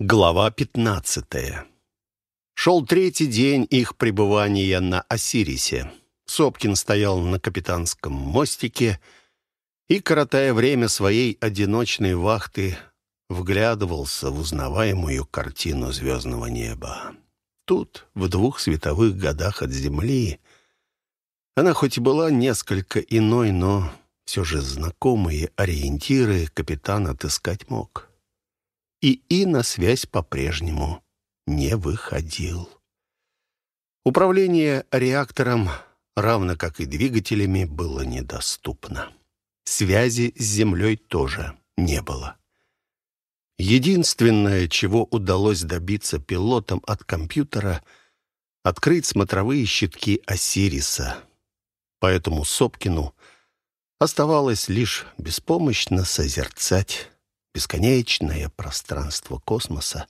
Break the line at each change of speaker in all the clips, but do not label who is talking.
Глава 15. Шел третий день их пребывания на Осирисе. Сопкин стоял на капитанском мостике и, коротая время своей одиночной вахты, вглядывался в узнаваемую картину звездного неба. Тут, в двух световых годах от Земли, она хоть и была несколько иной, но все же знакомые ориентиры капитан отыскать мог и И на связь по-прежнему не выходил. Управление реактором, равно как и двигателями, было недоступно. Связи с Землей тоже не было. Единственное, чего удалось добиться пилотам от компьютера — открыть смотровые щитки Осириса. Поэтому Сопкину оставалось лишь беспомощно созерцать бесконечное пространство космоса,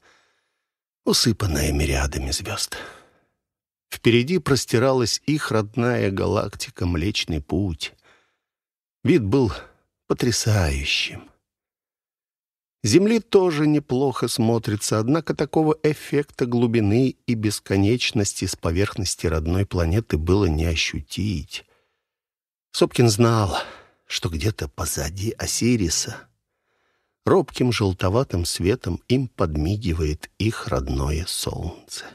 усыпанное мириадами звезд. Впереди простиралась их родная галактика Млечный Путь. Вид был потрясающим. Земли тоже неплохо смотрится, однако такого эффекта глубины и бесконечности с поверхности родной планеты было не ощутить. Сопкин знал, что где-то позади Осириса Робким желтоватым светом им подмигивает их родное солнце.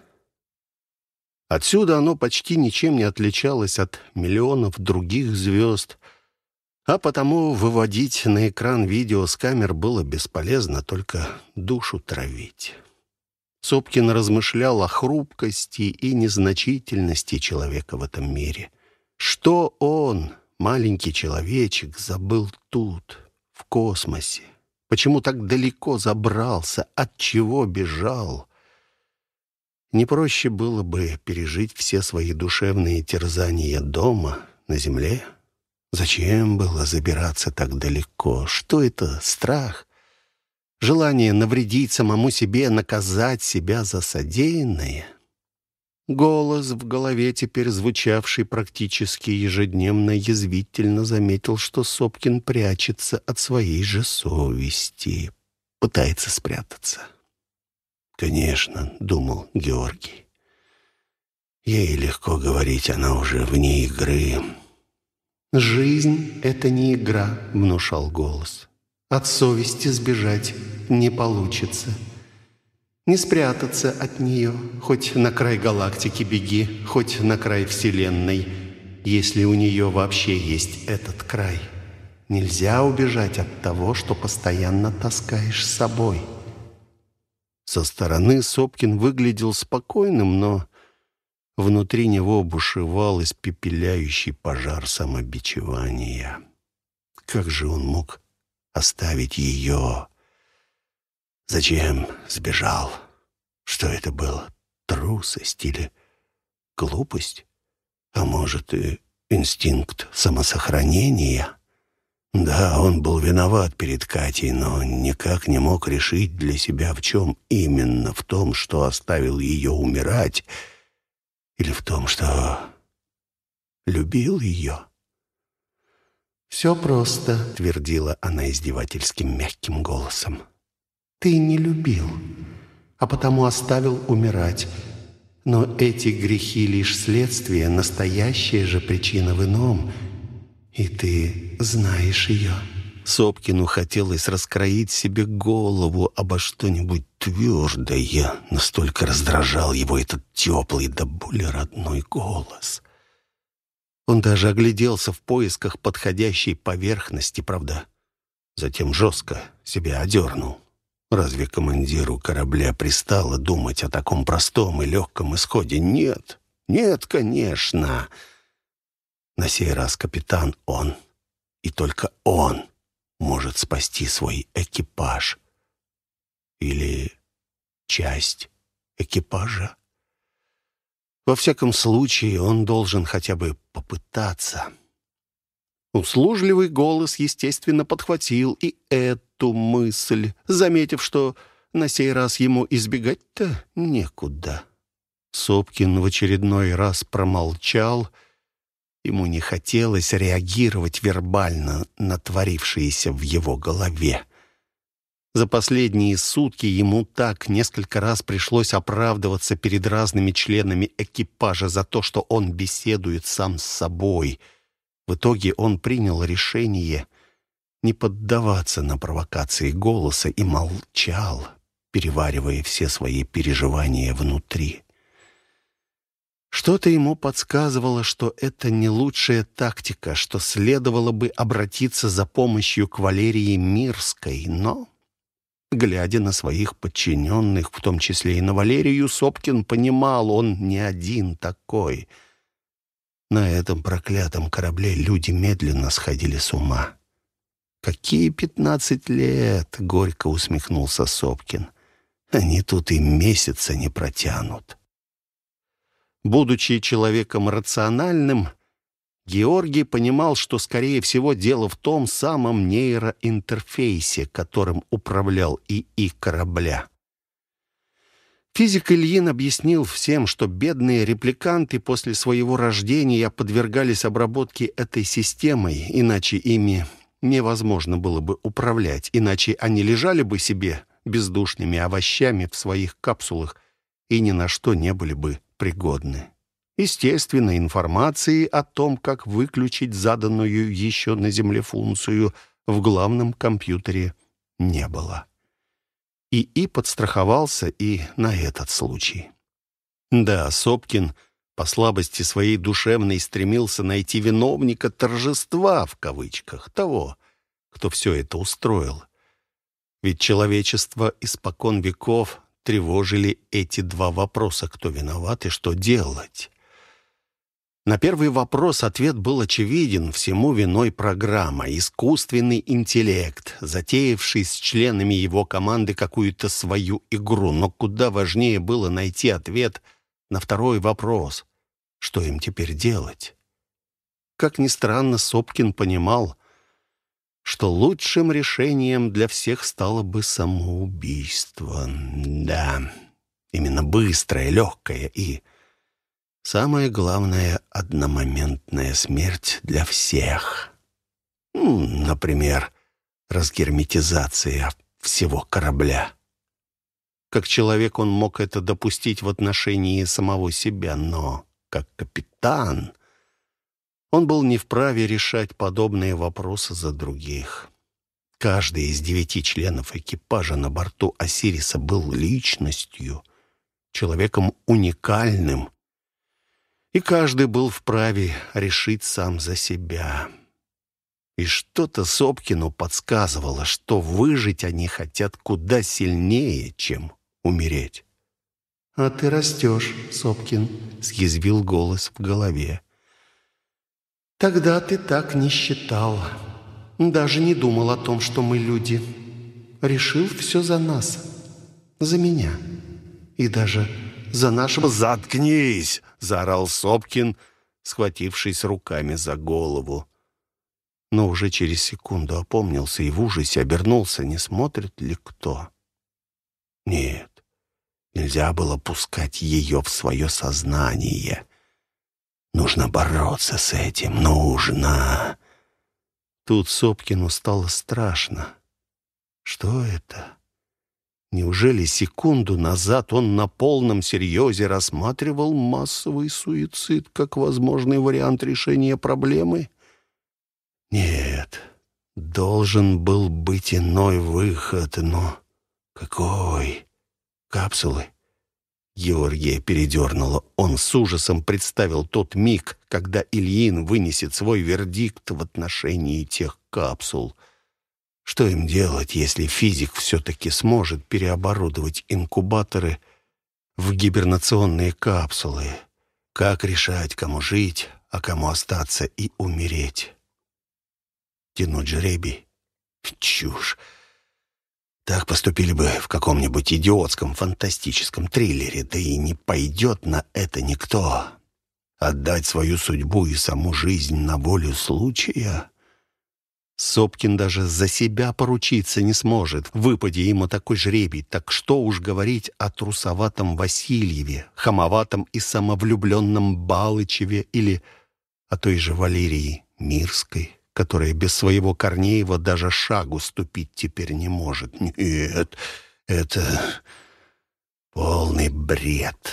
Отсюда оно почти ничем не отличалось от миллионов других звезд, а потому выводить на экран видео с камер было бесполезно, только душу травить. Сопкин размышлял о хрупкости и незначительности человека в этом мире. Что он, маленький человечек, забыл тут, в космосе? Почему так далеко забрался? От чего бежал? Не проще было бы пережить все свои душевные терзания дома, на земле? Зачем было забираться так далеко? Что это? Страх? Желание навредить самому себе, наказать себя за содеянное? Голос в голове, теперь звучавший практически ежедневно, язвительно заметил, что Сопкин прячется от своей же совести, пытается спрятаться. «Конечно», — думал Георгий. «Ей легко говорить, она уже вне игры».
«Жизнь — это не игра», — внушал голос. «От совести сбежать не получится». Не спрятаться от нее, хоть на край галактики беги, хоть на край Вселенной, если у нее вообще есть этот край. Нельзя убежать от того, что постоянно таскаешь с собой.
Со стороны Сопкин выглядел спокойным, но внутри него бушевал испепеляющий пожар самобичевания. Как же он мог оставить ее, Зачем сбежал? Что это было? Трусость или глупость? А может, и инстинкт самосохранения? Да, он был виноват перед Катей, но никак не мог решить для себя, в чем именно. В том, что оставил ее умирать, или в том, что любил ее.
«Все просто», —
твердила она издевательским мягким голосом.
Ты не любил, а потому оставил умирать. Но эти грехи лишь следствие, настоящая же причина в ином. И ты знаешь ее».
Сопкину хотелось раскроить себе голову обо что-нибудь твердое. Настолько раздражал его этот теплый да более родной голос. Он даже огляделся в поисках подходящей поверхности, правда. Затем жестко себя одернул. Разве командиру корабля пристало думать о таком простом и легком исходе? Нет, нет, конечно. На сей раз капитан он, и только он может спасти свой экипаж. Или часть экипажа. Во всяком случае, он должен хотя бы попытаться. Услужливый голос, естественно, подхватил и эту мысль, заметив, что на сей раз ему избегать-то некуда. Сопкин в очередной раз промолчал. Ему не хотелось реагировать вербально на творившееся в его голове. За последние сутки ему так несколько раз пришлось оправдываться перед разными членами экипажа за то, что он беседует сам с собой. В итоге он принял решение не поддаваться на провокации голоса и молчал, переваривая все свои переживания внутри. Что-то ему подсказывало, что это не лучшая тактика, что следовало бы обратиться за помощью к Валерии Мирской, но Глядя на своих подчиненных, в том числе и на Валерию, Сопкин понимал, он не один такой. На этом проклятом корабле люди медленно сходили с ума. «Какие пятнадцать лет!» — горько усмехнулся Сопкин. «Они тут и месяца не протянут». Будучи человеком рациональным, Георгий понимал, что, скорее всего, дело в том самом нейроинтерфейсе, которым управлял ИИ корабля. Физик Ильин объяснил всем, что бедные репликанты после своего рождения подвергались обработке этой системой, иначе ими невозможно было бы управлять, иначе они лежали бы себе бездушными овощами в своих капсулах и ни на что не были бы пригодны. Естественно, информации о том, как выключить заданную еще на Земле функцию, в главном компьютере не было. ИИ подстраховался и на этот случай. Да, Сопкин по слабости своей душевной стремился найти виновника торжества, в кавычках, того, кто все это устроил. Ведь человечество испокон веков тревожили эти два вопроса, кто виноват и что делать. На первый вопрос ответ был очевиден. Всему виной программа, искусственный интеллект, затеявший с членами его команды какую-то свою игру. Но куда важнее было найти ответ на второй вопрос. Что им теперь делать? Как ни странно, Сопкин понимал, что лучшим решением для всех стало бы самоубийство. Да, именно быстрое, легкое и Самое главное — одномоментная смерть для всех. Например, разгерметизация всего корабля. Как человек он мог это допустить в отношении самого себя, но как капитан он был не вправе решать подобные вопросы за других. Каждый из девяти членов экипажа на борту Осириса был личностью, человеком уникальным, и каждый был вправе решить сам за себя. И что-то Сопкину подсказывало, что выжить они хотят куда сильнее, чем умереть.
«А ты растешь, Сопкин», — съязвил голос в голове. «Тогда ты так не считал. Даже не думал о том, что мы люди. Решил все за нас, за меня. И даже за нашего...»
«Заткнись!» — заорал Сопкин, схватившись руками за голову. Но уже через секунду опомнился и в ужасе обернулся, не смотрит ли кто. Нет, нельзя было пускать ее в свое сознание. Нужно бороться с этим, нужно. Тут Сопкину стало страшно. Что это? Неужели секунду назад он на полном серьезе рассматривал массовый суицид как возможный вариант решения проблемы? Нет, должен был быть иной выход, но какой? Капсулы? Георгия передернула. Он с ужасом представил тот миг, когда Ильин вынесет свой вердикт в отношении тех капсул — что им делать, если физик все-таки сможет переоборудовать инкубаторы в гибернационные капсулы? Как решать, кому жить, а кому остаться и умереть? Тянуть жребий? Чушь. Так поступили бы в каком-нибудь идиотском фантастическом триллере, да и не пойдет на это никто. Отдать свою судьбу и саму жизнь на волю случая? Сопкин даже за себя поручиться не сможет, выпади ему такой жребий. Так что уж говорить о трусоватом Васильеве, хамоватом и самовлюбленном Балычеве или о той же Валерии Мирской, которая без своего Корнеева даже шагу ступить теперь не может. Нет, это полный бред.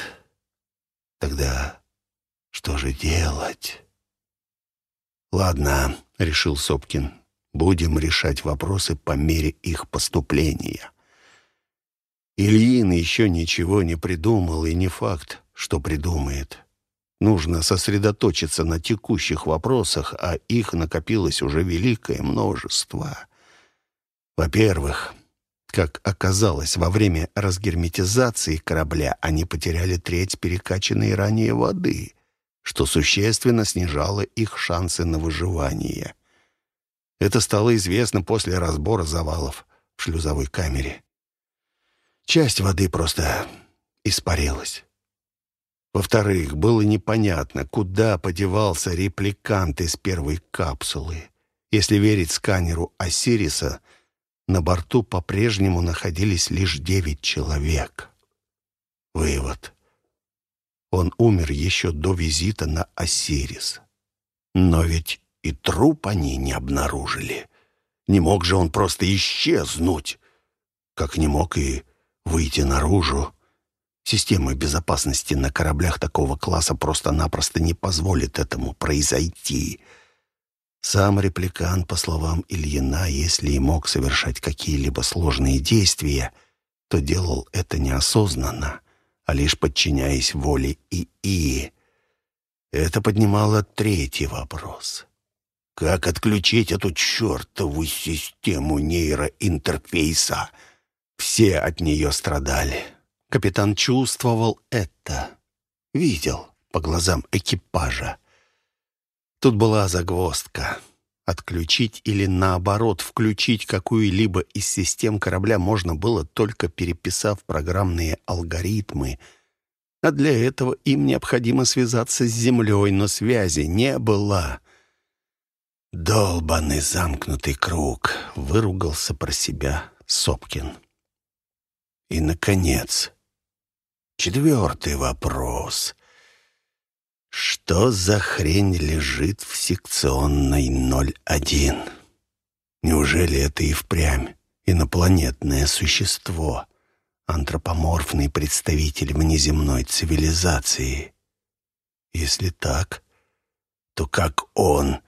Тогда что же делать? «Ладно», — решил Сопкин, — «будем решать вопросы по мере их поступления». Ильин еще ничего не придумал, и не факт, что придумает. Нужно сосредоточиться на текущих вопросах, а их накопилось уже великое множество. Во-первых, как оказалось, во время разгерметизации корабля они потеряли треть перекачанной ранее воды, что существенно снижало их шансы на выживание. Это стало известно после разбора завалов в шлюзовой камере. Часть воды просто испарилась. Во-вторых, было непонятно, куда подевался репликант из первой капсулы. Если верить сканеру Осириса, на борту по-прежнему находились лишь девять человек. Вывод. Он умер еще до визита на Осирис. Но ведь и труп они не обнаружили. Не мог же он просто исчезнуть, как не мог и выйти наружу. Система безопасности на кораблях такого класса просто-напросто не позволит этому произойти. Сам репликант, по словам Ильина, если и мог совершать какие-либо сложные действия, то делал это неосознанно, а лишь подчиняясь воле ИИ. Это поднимало третий вопрос. Как отключить эту чертову систему нейроинтерфейса — все от нее страдали. Капитан чувствовал это. Видел по глазам экипажа. Тут была загвоздка. Отключить или, наоборот, включить какую-либо из систем корабля можно было, только переписав программные алгоритмы. А для этого им необходимо связаться с Землей, но связи не было. «Долбанный замкнутый круг», — выругался про себя Сопкин. И, наконец, четвертый вопрос. Что за хрень лежит в секционной 01? Неужели это и впрямь инопланетное существо, антропоморфный представитель внеземной цивилизации? Если так, то как он,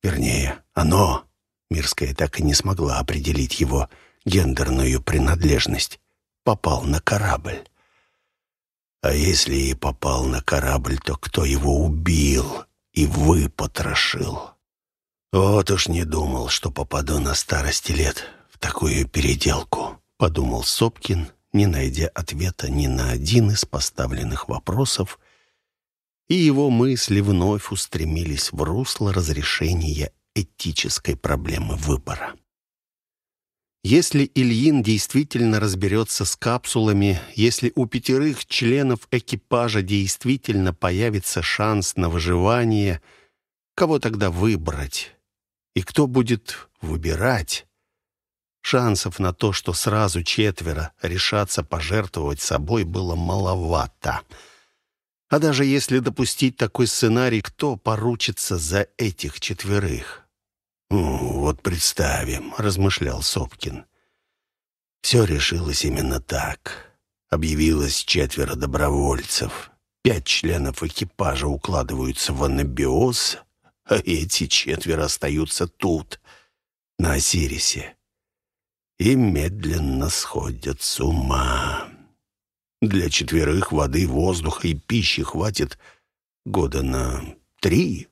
вернее, оно, Мирская так и не смогла определить его гендерную принадлежность, попал на корабль. А если и попал на корабль, то кто его убил и выпотрошил? Вот уж не думал, что попаду на старости лет в такую переделку, подумал Сопкин, не найдя ответа ни на один из поставленных вопросов, и его мысли вновь устремились в русло разрешения этической проблемы выбора. Если Ильин действительно разберется с капсулами, если у пятерых членов экипажа действительно появится шанс на выживание, кого тогда выбрать? И кто будет выбирать? Шансов на то, что сразу четверо решатся пожертвовать собой, было маловато. А даже если допустить такой сценарий, кто поручится за этих четверых? «Вот представим», — размышлял Сопкин. «Все решилось именно так. Объявилось четверо добровольцев. Пять членов экипажа укладываются в анабиоз, а эти четверо остаются тут, на Осирисе, и медленно сходят с ума. Для четверых воды, воздуха и пищи хватит года на три,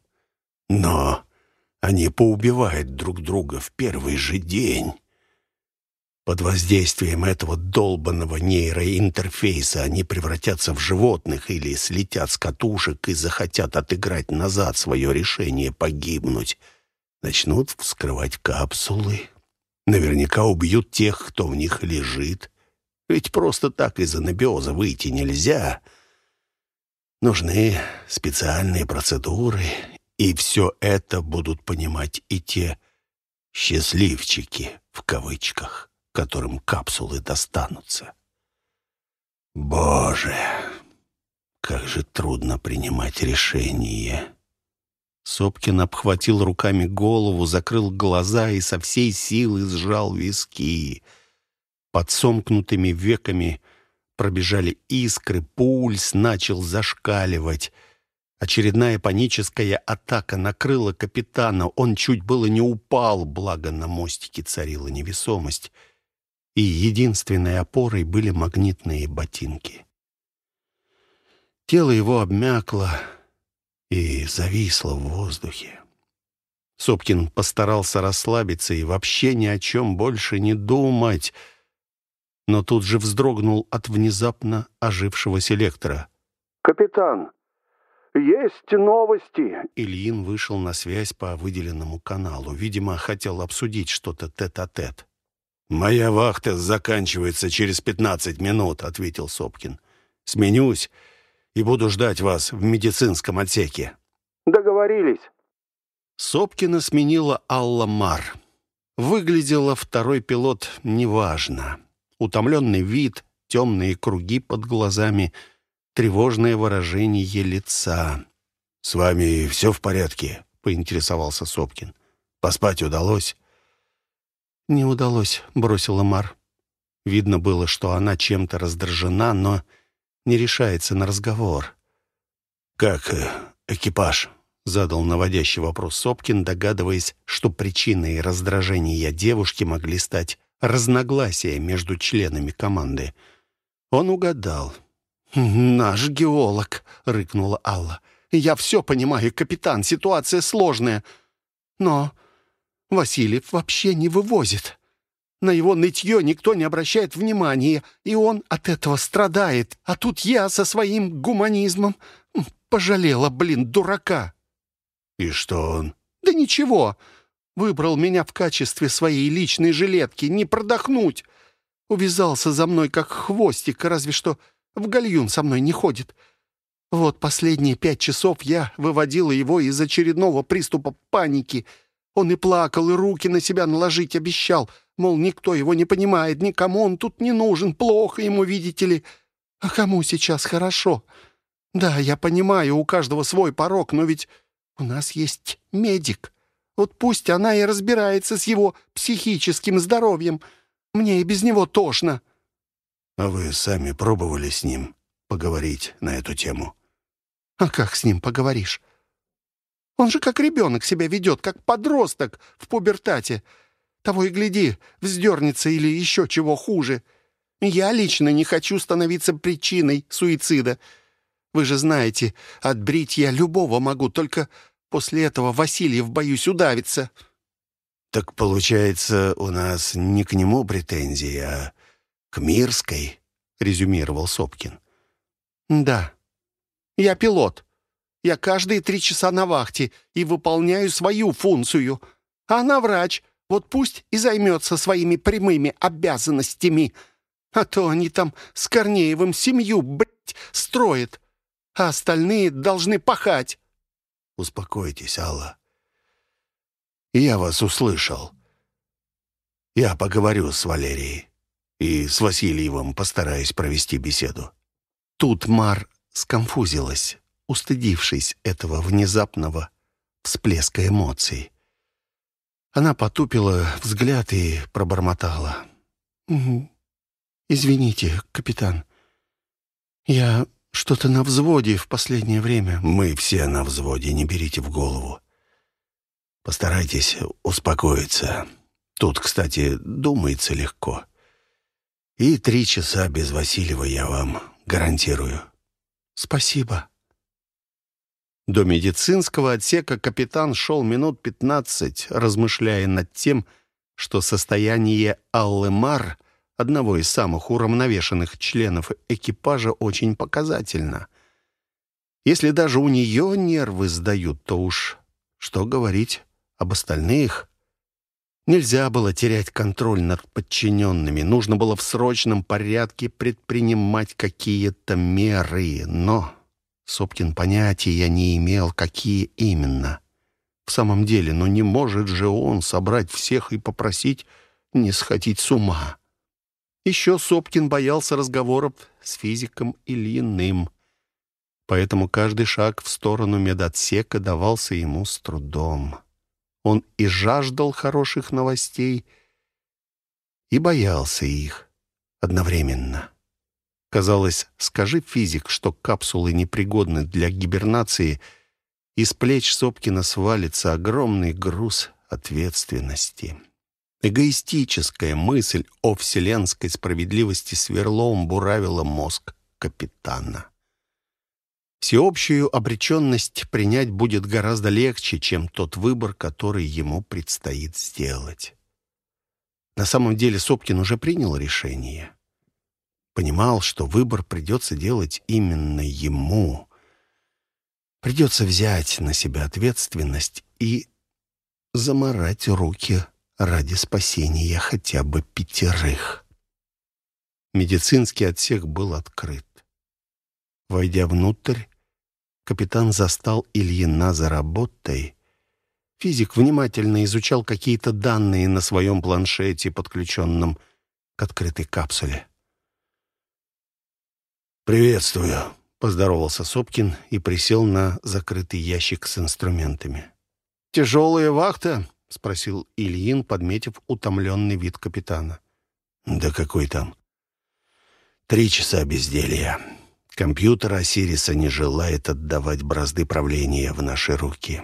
но они поубивают друг друга в первый же день. Под воздействием этого долбанного нейроинтерфейса они превратятся в животных или слетят с катушек и захотят отыграть назад свое решение погибнуть. Начнут вскрывать капсулы. Наверняка убьют тех, кто в них лежит. Ведь просто так из анабиоза выйти нельзя. Нужны специальные процедуры и все это будут понимать и те «счастливчики» в кавычках, которым капсулы достанутся. Боже, как же трудно принимать решение. Сопкин обхватил руками голову, закрыл глаза и со всей силы сжал виски. Под сомкнутыми веками пробежали искры, пульс начал зашкаливать. Очередная паническая атака накрыла капитана. Он чуть было не упал, благо на мостике царила невесомость. И единственной опорой были магнитные ботинки. Тело его обмякло, и зависла в воздухе. Сопкин постарался расслабиться и вообще ни о чем больше не думать, но тут же вздрогнул от внезапно ожившего селектора.
«Капитан, есть новости!»
Ильин вышел на связь по выделенному каналу. Видимо, хотел обсудить что-то тет-а-тет. «Моя вахта заканчивается через пятнадцать минут», — ответил Сопкин. «Сменюсь и буду ждать вас в медицинском отсеке».
«Договорились».
Сопкина сменила Алла Мар. Выглядела второй пилот неважно. Утомленный вид, темные круги под глазами, тревожное выражение лица. «С вами все в порядке?» — поинтересовался Сопкин. «Поспать удалось?»
«Не удалось», — бросила Мар. Видно было, что она чем-то раздражена, но не решается на разговор.
«Как э, экипаж?» — задал наводящий вопрос Сопкин, догадываясь, что причиной раздражения девушки могли стать разногласия между членами команды. Он угадал.
«Наш геолог», — рыкнула Алла. «Я все понимаю, капитан, ситуация сложная. Но Васильев вообще не вывозит. На его нытье никто не обращает внимания, и он от этого страдает. А тут я со своим гуманизмом пожалела, блин, дурака.
И что он?
Да ничего. Выбрал меня в качестве своей личной жилетки, не продохнуть. Увязался за мной, как хвостик, разве что в гальюн со мной не ходит. Вот последние пять часов я выводила его из очередного приступа паники. Он и плакал, и руки на себя наложить обещал — Мол, никто его не понимает, никому он тут не нужен, плохо ему, видите ли. А кому сейчас хорошо? Да, я понимаю, у каждого свой порог, но ведь у нас есть медик. Вот пусть она и разбирается с его психическим здоровьем. Мне и без него тошно».
«А вы сами пробовали с ним поговорить на эту тему?»
«А как с ним поговоришь? Он же как ребенок себя ведет, как подросток в пубертате. Того и гляди, вздернется или еще чего хуже. Я лично не хочу становиться причиной суицида. Вы же знаете, отбрить я любого могу, только после этого Васильев, боюсь, удавится».
«Так получается, у нас не к нему претензии, а к Мирской», — резюмировал Сопкин.
«Да. Я пилот. Я каждые три часа на вахте и выполняю свою функцию. А она врач, вот пусть и займется своими прямыми обязанностями. А то они там с Корнеевым семью, блядь, строят, а остальные должны пахать».
«Успокойтесь, Алла. Я вас услышал. Я поговорю с Валерией и с Васильевым постараюсь провести беседу».
Тут Мар сконфузилась, устыдившись этого внезапного всплеска эмоций. Она потупила взгляд и пробормотала. «Угу. «Извините, капитан. Я что-то на взводе в последнее время».
«Мы все на взводе, не берите в голову. Постарайтесь успокоиться. Тут, кстати, думается легко. И три часа без Васильева я вам гарантирую».
«Спасибо»,
до медицинского отсека капитан шел минут пятнадцать, размышляя над тем, что состояние Аллы Мар, одного из самых уравновешенных членов экипажа, очень показательно. Если даже у нее нервы сдают, то уж что говорить об остальных? Нельзя было терять контроль над подчиненными, нужно было в срочном порядке предпринимать какие-то меры, но Сопкин понятия не имел, какие именно. В самом деле, но не может же он собрать всех и попросить не сходить с ума. Еще Сопкин боялся разговоров с физиком Ильиным. поэтому каждый шаг в сторону медотсека давался ему с трудом. Он и жаждал хороших новостей, и боялся их одновременно. Казалось, скажи физик, что капсулы непригодны для гибернации, и с плеч Сопкина свалится огромный груз ответственности. Эгоистическая мысль о вселенской справедливости сверлом буравила мозг капитана. Всеобщую обреченность принять будет гораздо легче, чем тот выбор, который ему предстоит сделать. На самом деле Сопкин уже принял решение. Понимал, что выбор придется делать именно ему. Придется взять на себя ответственность и заморать руки ради спасения хотя бы пятерых. Медицинский отсек был открыт. Войдя внутрь, капитан застал Ильина за работой. Физик внимательно изучал какие-то данные на своем планшете, подключенном к открытой капсуле.
«Приветствую», —
поздоровался Сопкин и присел на закрытый ящик с инструментами. «Тяжелая вахта?» — спросил Ильин, подметив утомленный вид капитана.
«Да какой там? Три часа безделья. Компьютер Осириса не желает отдавать бразды правления в наши руки.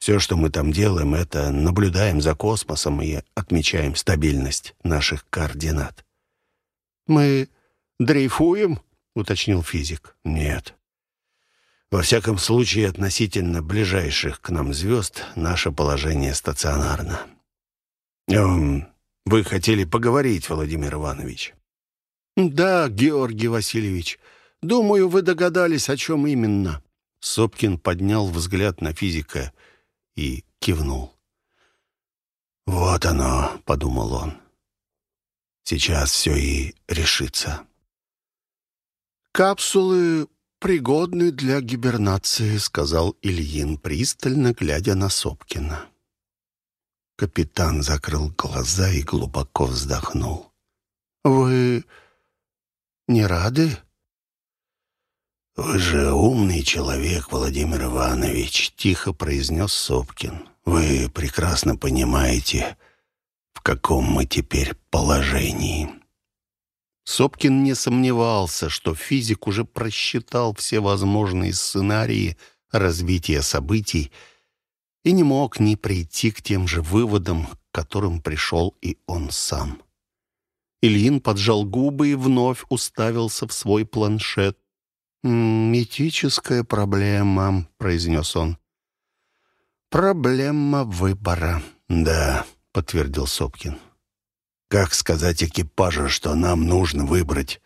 Все, что мы там делаем, это наблюдаем за космосом и отмечаем стабильность наших координат».
«Мы дрейфуем?» — уточнил физик.
«Нет. Во всяком случае, относительно ближайших к нам звезд наше положение стационарно. Эм, вы хотели поговорить, Владимир Иванович?
Да, Георгий Васильевич. Думаю, вы догадались, о чем именно. Сопкин поднял взгляд на физика и кивнул.
«Вот оно», — подумал он. «Сейчас все и решится».
«Капсулы пригодны для гибернации», — сказал Ильин, пристально глядя на Сопкина.
Капитан закрыл глаза и глубоко вздохнул.
«Вы не рады?»
«Вы же умный человек, Владимир Иванович», — тихо произнес Сопкин. «Вы прекрасно понимаете, в каком мы теперь положении».
Сопкин не сомневался, что физик уже просчитал все возможные сценарии развития событий и не мог не прийти к тем же выводам, к которым пришел и он сам. Ильин поджал губы и вновь уставился в свой планшет. «Митическая проблема», — произнес он. «Проблема выбора».
«Да», — подтвердил Сопкин. Как сказать экипажу, что нам нужно выбрать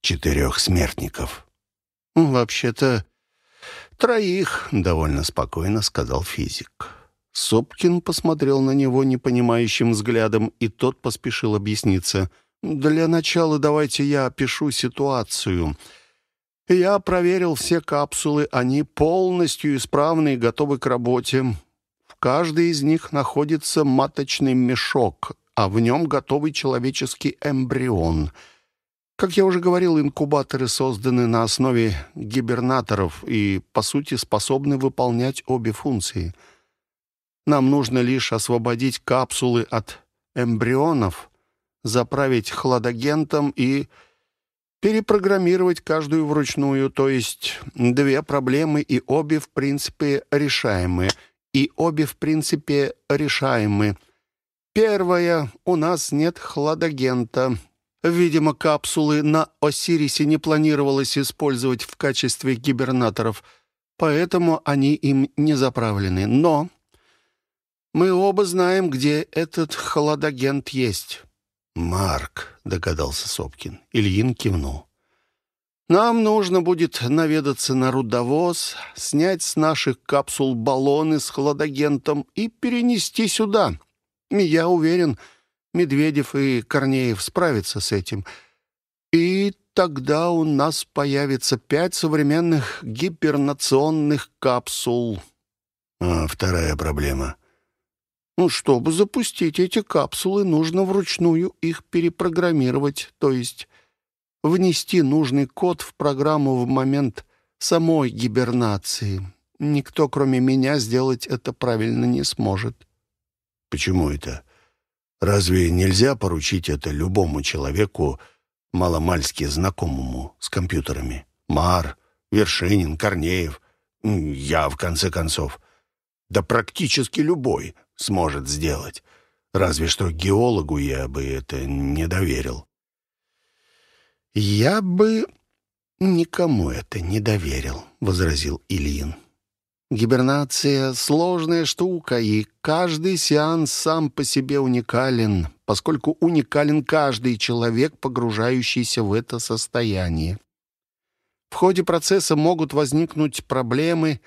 четырех смертников?
«Вообще-то троих», — довольно спокойно сказал физик. Сопкин посмотрел на него непонимающим взглядом, и тот поспешил объясниться. «Для начала давайте я опишу ситуацию. Я проверил все капсулы, они полностью исправны и готовы к работе. В каждой из них находится маточный мешок, а в нем готовый человеческий эмбрион. Как я уже говорил, инкубаторы созданы на основе гибернаторов и, по сути, способны выполнять обе функции. Нам нужно лишь освободить капсулы от эмбрионов, заправить хладагентом и перепрограммировать каждую вручную, то есть две проблемы и обе в принципе решаемы. И обе в принципе решаемы — Первое. У нас нет хладагента. Видимо, капсулы на Осирисе не планировалось использовать в качестве гибернаторов, поэтому они им не заправлены. Но мы оба знаем, где этот хладагент есть.
«Марк», — догадался Сопкин.
Ильин кивнул. «Нам нужно будет наведаться на рудовоз, снять с наших капсул баллоны с хладагентом и перенести сюда». Я уверен, Медведев и Корнеев справятся с этим. И тогда у нас появится пять современных гипернационных капсул.
А вторая проблема.
Ну, чтобы запустить эти капсулы, нужно вручную их перепрограммировать, то есть внести нужный код в программу в момент
самой гибернации. Никто, кроме меня, сделать это правильно не сможет».
«Почему это? Разве нельзя поручить это любому человеку, маломальски знакомому с компьютерами? Мар, Вершинин, Корнеев, я, в конце концов. Да практически любой сможет сделать. Разве что геологу я бы это не доверил».
«Я бы никому это не доверил», — возразил Ильин. «Гибернация — сложная штука, и каждый сеанс сам по себе уникален, поскольку уникален каждый человек, погружающийся в это состояние. В ходе процесса могут возникнуть проблемы,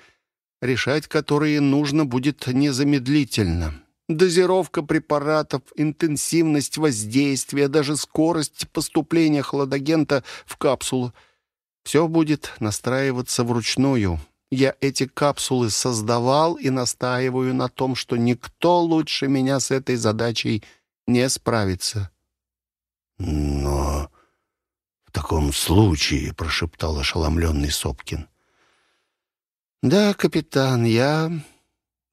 решать которые нужно будет незамедлительно. Дозировка препаратов, интенсивность воздействия, даже скорость поступления хладагента в капсулу. Все будет настраиваться вручную. Я эти капсулы создавал и настаиваю на том, что никто лучше меня с этой задачей не справится.
Но в таком случае, — прошептал ошеломленный Сопкин.
Да, капитан, я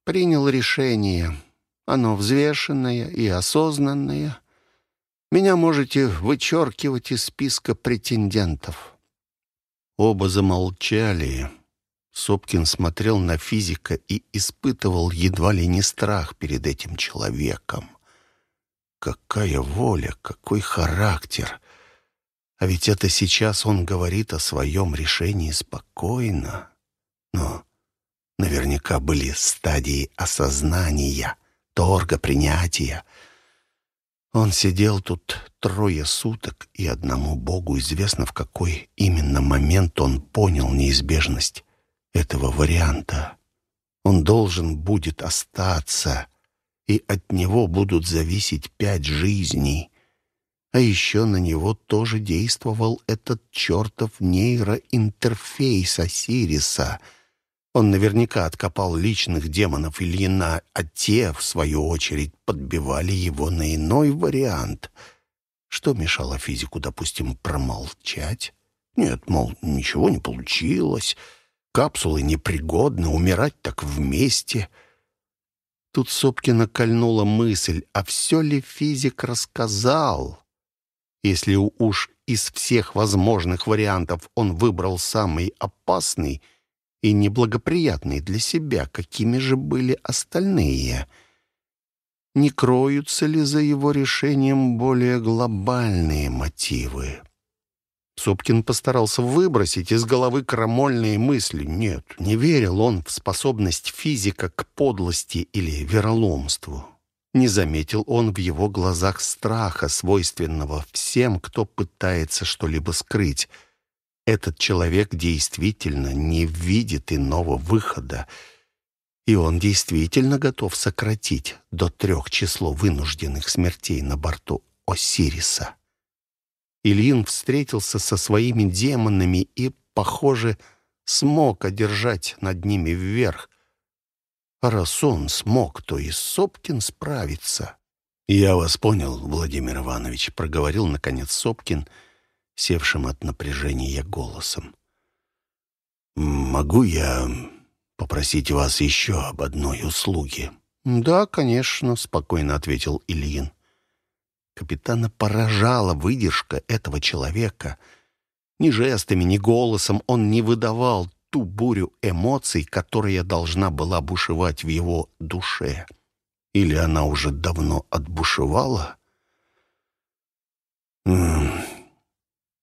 принял решение. Оно взвешенное и осознанное. Меня можете вычеркивать из списка претендентов».
Оба замолчали. Сопкин смотрел на физика и испытывал едва ли не страх перед этим человеком. Какая воля, какой характер! А ведь это сейчас он говорит о своем решении спокойно. Но наверняка были стадии осознания — торга, принятия. Он сидел тут трое суток, и одному Богу известно, в какой именно момент он понял неизбежность этого варианта. Он должен будет остаться, и от него будут зависеть пять жизней. А еще на него тоже действовал этот чертов нейроинтерфейс Осириса — он наверняка откопал личных демонов Ильина, а те, в свою очередь, подбивали его на иной вариант. Что мешало физику, допустим, промолчать? Нет, мол, ничего не получилось. Капсулы непригодны, умирать так вместе. Тут Сопкина кольнула мысль, а все ли физик рассказал? Если уж из всех возможных вариантов он выбрал самый опасный — и неблагоприятный для себя, какими же были остальные. Не кроются ли за его решением более глобальные мотивы? Сопкин постарался выбросить из головы крамольные мысли. Нет, не верил он в способность физика к подлости или вероломству. Не заметил он в его глазах страха, свойственного всем, кто пытается что-либо скрыть — этот человек действительно не видит иного выхода, и он действительно готов сократить до трех число вынужденных смертей на борту Осириса. Ильин встретился со своими демонами и, похоже, смог одержать над ними вверх. А раз он смог, то и Сопкин справится. «Я вас понял, Владимир Иванович», — проговорил, наконец, Сопкин — севшим от напряжения голосом. «Могу я попросить вас еще об одной услуге?»
«Да, конечно», — спокойно ответил Ильин. Капитана поражала выдержка этого человека. Ни жестами, ни голосом он не выдавал ту бурю эмоций, которая должна была бушевать в его душе. Или она уже давно отбушевала?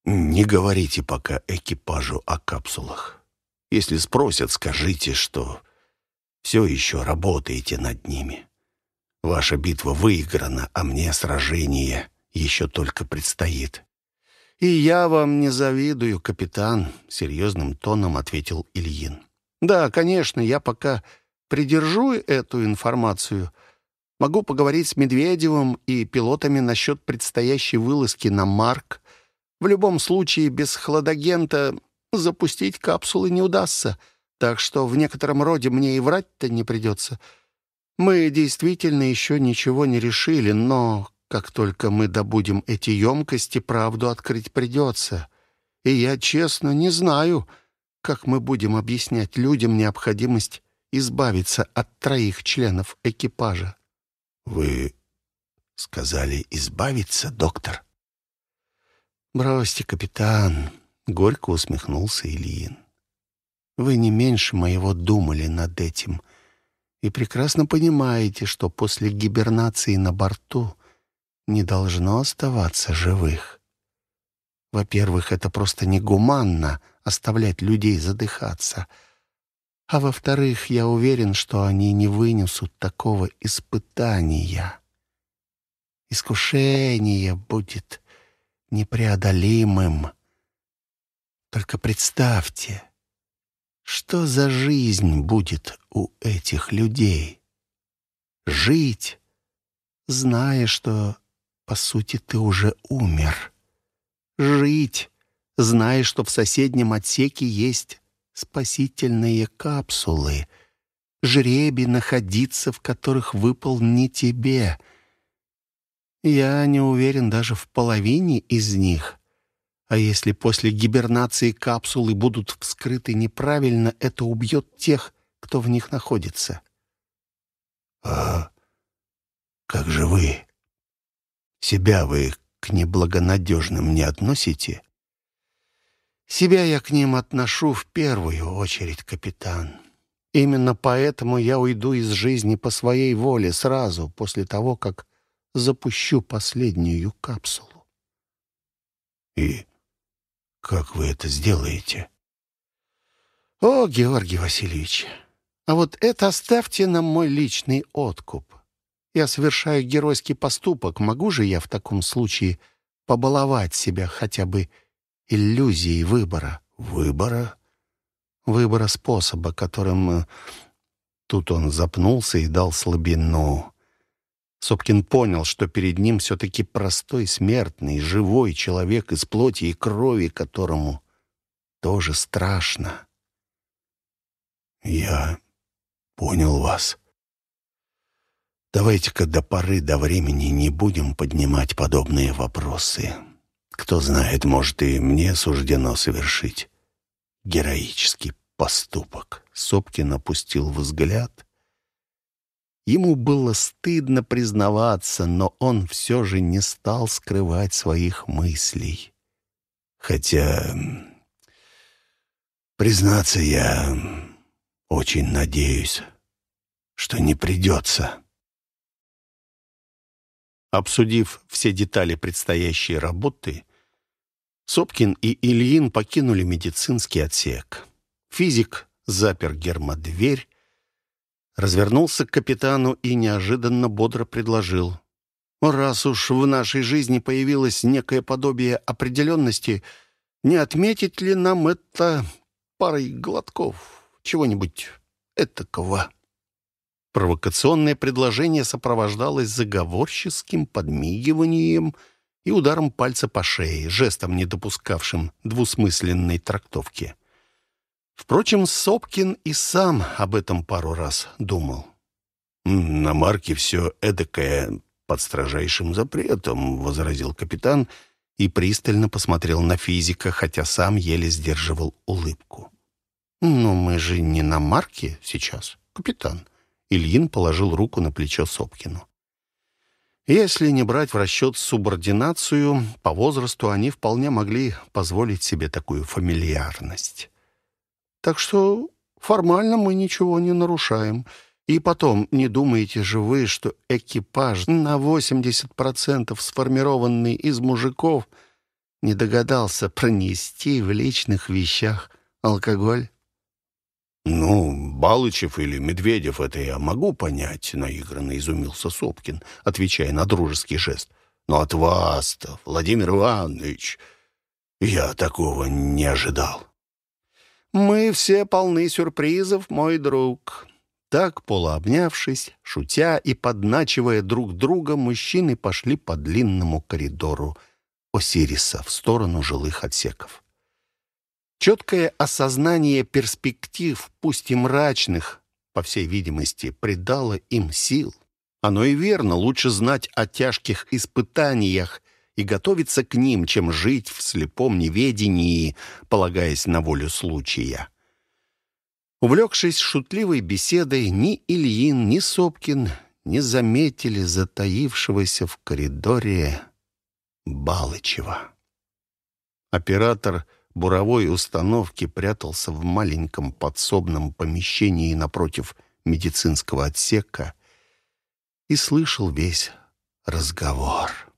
Не говорите пока экипажу о капсулах. Если спросят, скажите, что все еще работаете над ними. Ваша битва выиграна, а мне сражение еще только предстоит.
«И я вам не завидую, капитан», — серьезным тоном ответил Ильин. «Да, конечно, я пока придержу эту информацию. Могу поговорить с Медведевым и пилотами насчет предстоящей вылазки на Марк. В любом случае, без хладагента запустить капсулы не удастся, так что в некотором роде мне и врать-то не придется. Мы действительно еще ничего не решили, но как только мы добудем эти емкости, правду открыть придется. И я, честно, не знаю, как мы будем объяснять людям необходимость избавиться от троих членов экипажа?»
«Вы сказали избавиться, доктор?»
«Бросьте, капитан», — горько усмехнулся Ильин. «Вы не меньше моего думали над этим и прекрасно понимаете, что после гибернации на борту не должно оставаться живых. Во-первых, это просто негуманно оставлять людей задыхаться. А во-вторых, я уверен, что они не вынесут такого испытания. Искушение будет непреодолимым. Только представьте, что за жизнь будет у этих людей? Жить, зная, что, по сути, ты уже умер. Жить, зная, что в соседнем отсеке есть спасительные капсулы, жребий находиться, в которых выпал не тебе. Я не уверен даже в половине из них. А если после гибернации капсулы будут вскрыты неправильно, это убьет тех, кто в них находится.
А как же вы? Себя вы к неблагонадежным не относите?
Себя я к ним отношу в первую очередь, капитан. Именно поэтому я уйду из жизни по своей воле сразу после того, как запущу последнюю капсулу.
И как вы это сделаете?
О, Георгий Васильевич, а вот это оставьте на мой личный откуп. Я совершаю геройский поступок. Могу же я в таком случае побаловать себя хотя бы иллюзией выбора?
Выбора?
Выбора способа, которым... Э, тут он запнулся и дал слабину. Сопкин понял, что перед ним все-таки простой смертный, живой человек из плоти и крови, которому тоже страшно.
«Я понял вас. Давайте-ка до поры до времени не будем поднимать подобные вопросы. Кто знает, может, и мне суждено совершить героический поступок».
Сопкин опустил взгляд Ему было стыдно признаваться, но он все же не стал скрывать своих мыслей.
Хотя, признаться, я очень надеюсь, что не придется.
Обсудив все детали предстоящей работы, Сопкин и Ильин покинули медицинский отсек. Физик запер гермодверь, развернулся к капитану и неожиданно бодро предложил. «Раз уж в нашей жизни появилось некое подобие определенности, не отметить ли нам это парой глотков чего-нибудь этакого?» Провокационное предложение сопровождалось заговорческим подмигиванием и ударом пальца по шее, жестом, не допускавшим двусмысленной трактовки. Впрочем, Сопкин и сам об этом пару раз думал.
«На марке все эдакое под строжайшим запретом», — возразил капитан и пристально посмотрел на физика, хотя сам еле сдерживал улыбку.
«Но мы же не на марке сейчас, капитан». Ильин положил руку на плечо Сопкину. Если не брать в расчет субординацию, по возрасту они вполне могли позволить себе такую фамильярность. Так что формально мы ничего не нарушаем. И потом, не думаете же вы, что экипаж на 80% сформированный из мужиков не догадался пронести в личных вещах алкоголь?
«Ну, Балычев или Медведев, это я могу понять», — наигранно изумился Сопкин, отвечая на дружеский жест. «Но от вас-то, Владимир Иванович, я такого не ожидал».
«Мы все полны сюрпризов, мой друг». Так, полуобнявшись, шутя и подначивая друг друга, мужчины пошли по длинному коридору Осириса в сторону жилых отсеков. Четкое осознание перспектив, пусть и мрачных, по всей видимости, придало им сил. Оно и верно, лучше знать о тяжких испытаниях
и готовиться к ним, чем жить в слепом неведении, полагаясь на волю случая. Увлекшись шутливой беседой, ни Ильин, ни Сопкин не заметили затаившегося в коридоре Балычева. Оператор буровой установки прятался в маленьком подсобном помещении напротив медицинского отсека и слышал весь разговор.